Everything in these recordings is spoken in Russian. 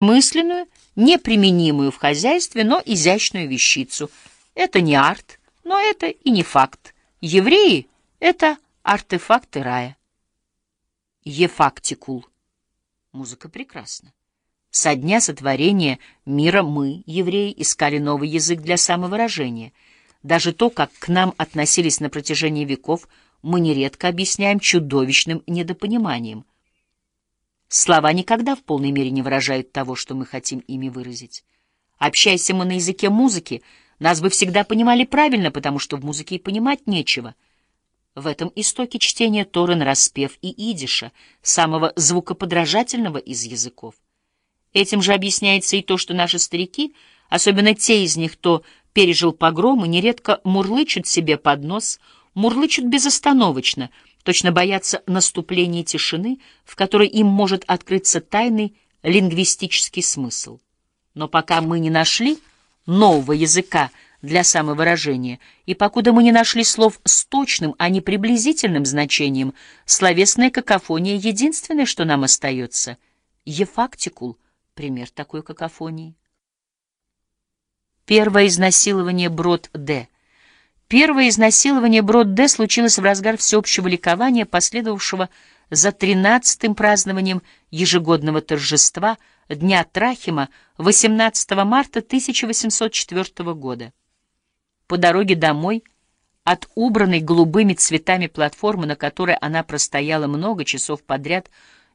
мысленную, неприменимую в хозяйстве, но изящную вещицу. Это не арт, но это и не факт. Евреи — это артефакты рая. Ефактикул. Музыка прекрасна. Со дня сотворения мира мы, евреи, искали новый язык для самовыражения. Даже то, как к нам относились на протяжении веков, мы нередко объясняем чудовищным недопониманием. Слова никогда в полной мере не выражают того, что мы хотим ими выразить. Общаясь мы на языке музыки, нас бы всегда понимали правильно, потому что в музыке и понимать нечего. В этом истоке чтения Торы распев и идиша, самого звукоподражательного из языков. Этим же объясняется и то, что наши старики, особенно те из них, кто пережил погромы, нередко мурлычут себе под нос, мурлычут безостановочно — точно боятся наступления тишины, в которой им может открыться тайный лингвистический смысл. Но пока мы не нашли нового языка для самовыражения, и покуда мы не нашли слов с точным, а не приблизительным значением, словесная какофония — единственное, что нам остается. Ефактикул — пример такой какофонии. Первое изнасилование Брод Д — Первое изнасилование Брод-Д случилось в разгар всеобщего ликования, последовавшего за тринадцатым празднованием ежегодного торжества Дня Трахима 18 марта 1804 года. По дороге домой от убранной голубыми цветами платформы, на которой она простояла много часов подряд,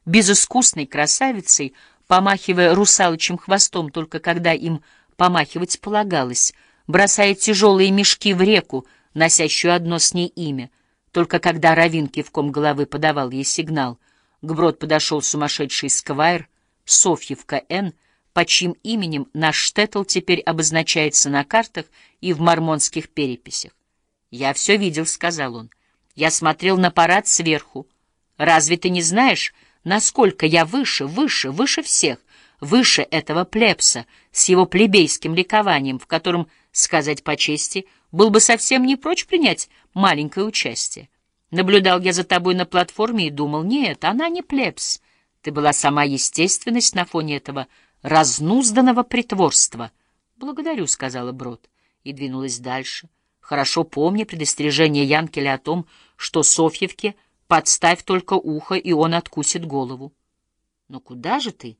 безыскусной красавицей, помахивая русалочим хвостом только когда им помахивать полагалось, бросая тяжелые мешки в реку, носящую одно с ней имя. Только когда Равин кивком головы подавал ей сигнал, к брод подошел сумасшедший сквайр, Софьевка Н., по чьим именем наш штетл теперь обозначается на картах и в мормонских переписях. «Я все видел», — сказал он. «Я смотрел на парад сверху. Разве ты не знаешь, насколько я выше, выше, выше всех, выше этого плебса с его плебейским ликованием, в котором сказать по чести, был бы совсем не прочь принять маленькое участие. Наблюдал я за тобой на платформе и думал, нет, она не плебс. Ты была сама естественность на фоне этого разнузданного притворства. «Благодарю», — сказала Брод, и двинулась дальше. Хорошо помня предостережение Янкеля о том, что Софьевке подставь только ухо, и он откусит голову. «Но куда же ты?»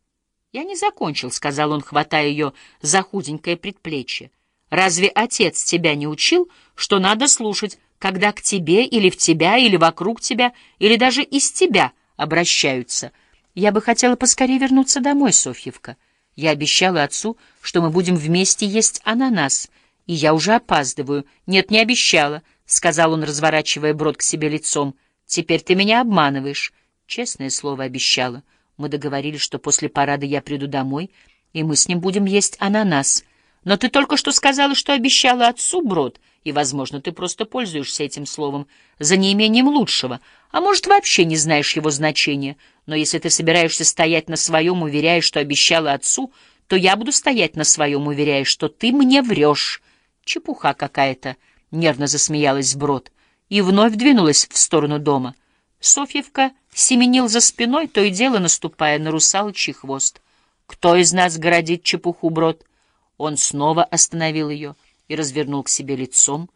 «Я не закончил», — сказал он, хватая ее за худенькое предплечье. Разве отец тебя не учил, что надо слушать, когда к тебе или в тебя, или вокруг тебя, или даже из тебя обращаются? Я бы хотела поскорее вернуться домой, Софьевка. Я обещала отцу, что мы будем вместе есть ананас, и я уже опаздываю. Нет, не обещала, — сказал он, разворачивая брод к себе лицом. Теперь ты меня обманываешь. Честное слово, обещала. Мы договорились, что после парада я приду домой, и мы с ним будем есть ананас — но ты только что сказала, что обещала отцу брод, и, возможно, ты просто пользуешься этим словом за неимением лучшего, а может, вообще не знаешь его значения. Но если ты собираешься стоять на своем, уверяя, что обещала отцу, то я буду стоять на своем, уверяя, что ты мне врешь. Чепуха какая-то, — нервно засмеялась Брод, и вновь двинулась в сторону дома. Софьевка семенил за спиной, то и дело наступая на русалочий хвост. Кто из нас городит чепуху, Брод? — он снова остановил ее и развернул к себе лицом.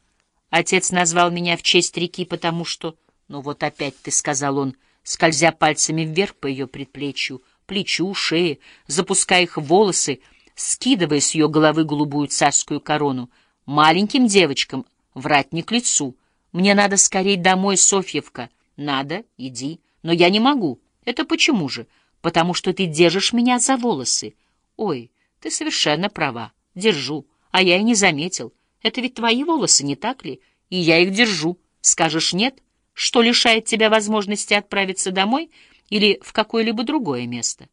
Отец назвал меня в честь реки, потому что... Ну вот опять ты, — сказал он, скользя пальцами вверх по ее предплечью, плечу, шее, запуская их в волосы, скидывая с ее головы голубую царскую корону. Маленьким девочкам врать не к лицу. Мне надо скорей домой, Софьевка. Надо, иди. Но я не могу. Это почему же? Потому что ты держишь меня за волосы. Ой, ты совершенно права. Держу. А я и не заметил. Это ведь твои волосы, не так ли? И я их держу. Скажешь нет? Что лишает тебя возможности отправиться домой или в какое-либо другое место?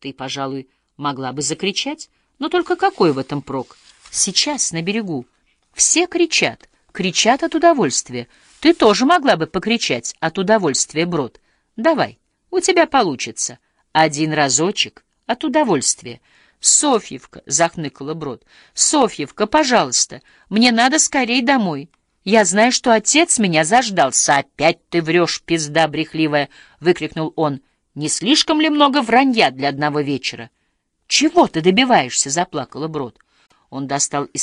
Ты, пожалуй, могла бы закричать, но только какой в этом прок? Сейчас, на берегу. Все кричат, кричат от удовольствия. Ты тоже могла бы покричать от удовольствия, Брод. Давай, у тебя получится. Один разочек от удовольствия. «Софьевка!» — захныкала Брод. «Софьевка, пожалуйста, мне надо скорей домой. Я знаю, что отец меня заждался. Опять ты врешь, пизда брехливая!» — выкрикнул он. «Не слишком ли много вранья для одного вечера?» «Чего ты добиваешься?» — заплакала Брод. Он достал из